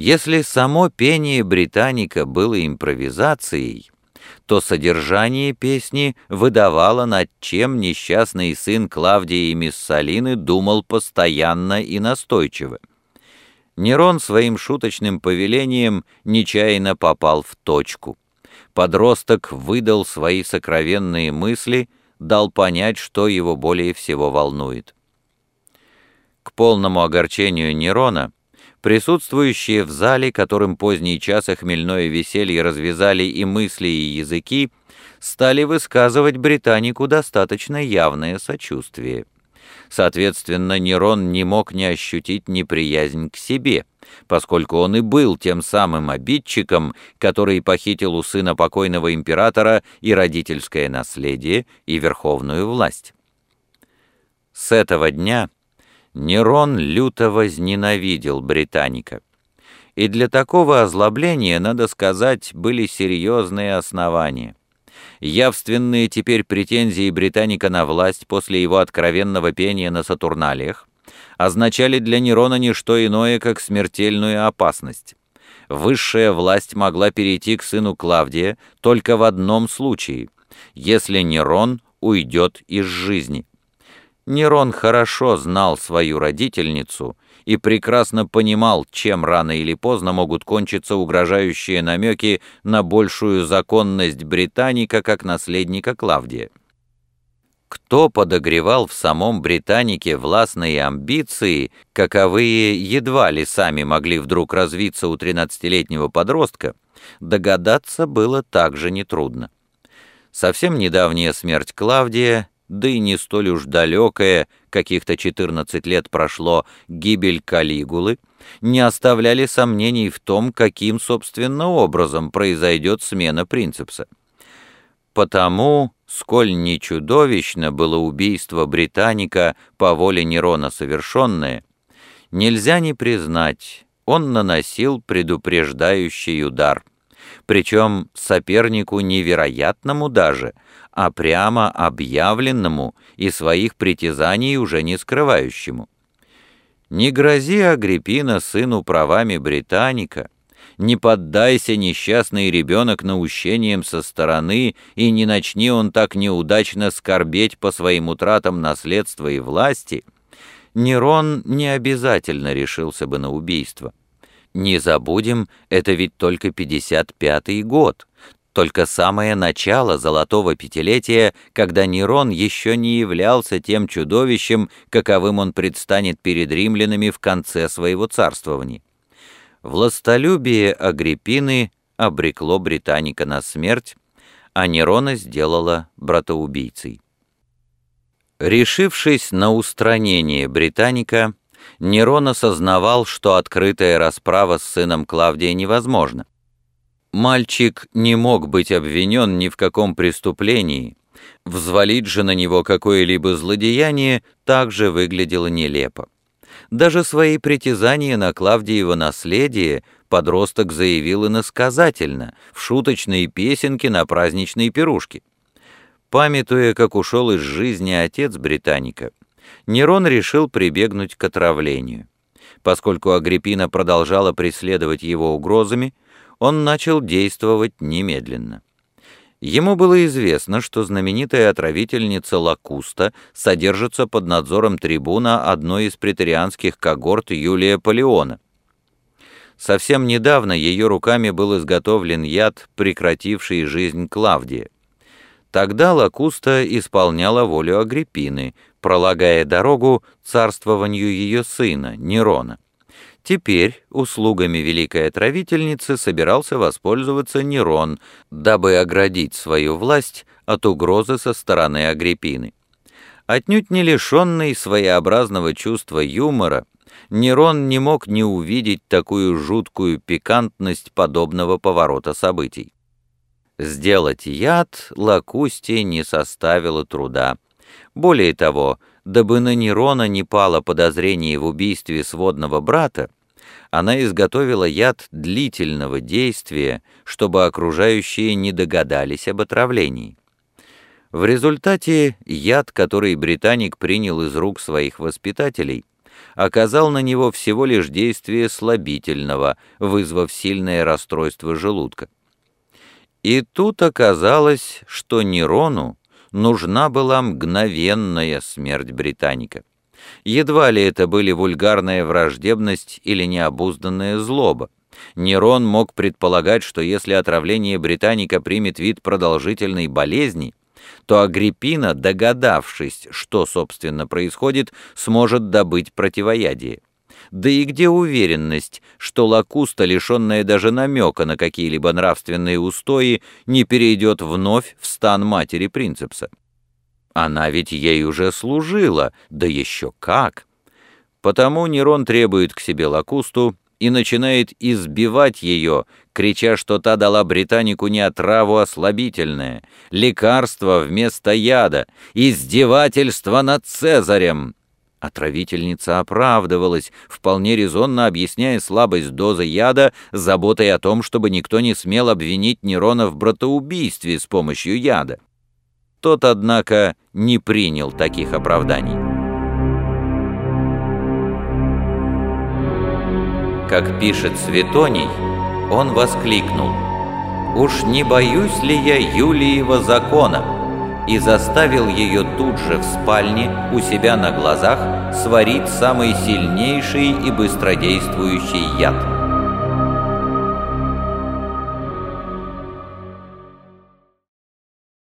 Если само пение Британика было импровизацией, то содержание песни выдавало, над чем несчастный сын Клавдии Миссалины думал постоянно и настойчиво. Нерон своим шуточным повелением нечаянно попал в точку. Подросток выдал свои сокровенные мысли, дал понять, что его более всего волнует. К полному огорчению Нерона Присутствующие в зале, которым поздний час и хмельное веселье развязали и мысли, и языки, стали высказывать Британику достаточно явное сочувствие. Соответственно, Нерон не мог не ощутить неприязнь к себе, поскольку он и был тем самым обидчиком, который похитил у сына покойного императора и родительское наследие, и верховную власть. С этого дня Нерон люто возненавидел Британика. И для такого озлобления, надо сказать, были серьезные основания. Явственные теперь претензии Британика на власть после его откровенного пения на Сатурналиях означали для Нерона не что иное, как смертельную опасность. Высшая власть могла перейти к сыну Клавдия только в одном случае, если Нерон уйдет из жизни. Нерон хорошо знал свою родительницу и прекрасно понимал, чем рано или поздно могут кончиться угрожающие намеки на большую законность Британика как наследника Клавдия. Кто подогревал в самом Британике властные амбиции, каковые едва ли сами могли вдруг развиться у 13-летнего подростка, догадаться было также нетрудно. Совсем недавняя смерть Клавдия да и не столь уж далекая, каких-то 14 лет прошло, гибель Калигулы, не оставляли сомнений в том, каким, собственно, образом произойдет смена принципса. Потому, сколь не чудовищно было убийство британика по воле Нерона совершенное, нельзя не признать, он наносил предупреждающий удар, причем сопернику невероятному даже — а прямо объявленному и своих притязаний уже не скрывающему. Не грози Агриппина сыну правами британика, не поддайся несчастный ребенок наущениям со стороны, и не начни он так неудачно скорбеть по своим утратам наследства и власти, Нерон не обязательно решился бы на убийство. Не забудем, это ведь только 55-й год, только самое начало золотого пятилетия, когда Нерон еще не являлся тем чудовищем, каковым он предстанет перед римлянами в конце своего царствования. Властолюбие Агриппины обрекло Британика на смерть, а Нерона сделала братоубийцей. Решившись на устранение Британика, Нерон осознавал, что открытая расправа с сыном Клавдия невозможна. Мальчик не мог быть обвинен ни в каком преступлении. Взвалить же на него какое-либо злодеяние также выглядело нелепо. Даже свои притязания на Клавдиево наследие подросток заявил иносказательно, в шуточной песенке на праздничной пирушке. Памятуя, как ушел из жизни отец Британика, Нерон решил прибегнуть к отравлению. Поскольку Агриппина продолжала преследовать его угрозами, он начал действовать немедленно. Ему было известно, что знаменитая отравительница Лакуста содержится под надзором трибуна одной из претарианских когорт Юлия Полеона. Совсем недавно ее руками был изготовлен яд, прекративший жизнь Клавдия. Тогда Лакуста исполняла волю Агриппины, пролагая дорогу царствованию ее сына, Нерона. Теперь услугами великой отравительницы собирался воспользоваться Нерон, дабы оградить свою власть от угрозы со стороны Агриппины. Отнюдь не лишенный своеобразного чувства юмора, Нерон не мог не увидеть такую жуткую пикантность подобного поворота событий. Сделать яд Лакусте не составило труда. Более того, дабы на Нерона не пало подозрение в убийстве сводного брата, она изготовила яд длительного действия, чтобы окружающие не догадались об отравлении. В результате яд, который британик принял из рук своих воспитателей, оказал на него всего лишь действие слабительного, вызвав сильное расстройство желудка. И тут оказалось, что Нерону нужна была мгновенная смерть британика. Едва ли это были вульгарная враждебность или необузданная злоба. Нерон мог предполагать, что если отравление британика примет вид продолжительной болезни, то Агриппина, догадавшись, что, собственно, происходит, сможет добыть противоядие. Да и где уверенность, что Лакуста, лишенная даже намека на какие-либо нравственные устои, не перейдет вновь в стан матери Принцепса? Она ведь ей уже служила, да еще как! Потому Нерон требует к себе Лакусту и начинает избивать ее, крича, что та дала британику не отраву, а слабительное, лекарство вместо яда, издевательство над Цезарем. Отравительница оправдывалась, вполне резонно объясняя слабость дозы яда заботой о том, чтобы никто не смел обвинить Нерона в братоубийстве с помощью яда. Тот, однако, не принял таких оправданий. Как пишет Светоний, он воскликнул «Уж не боюсь ли я Юлиева закона?» И заставил ее тут же в спальне у себя на глазах сварить самый сильнейший и быстродействующий яд –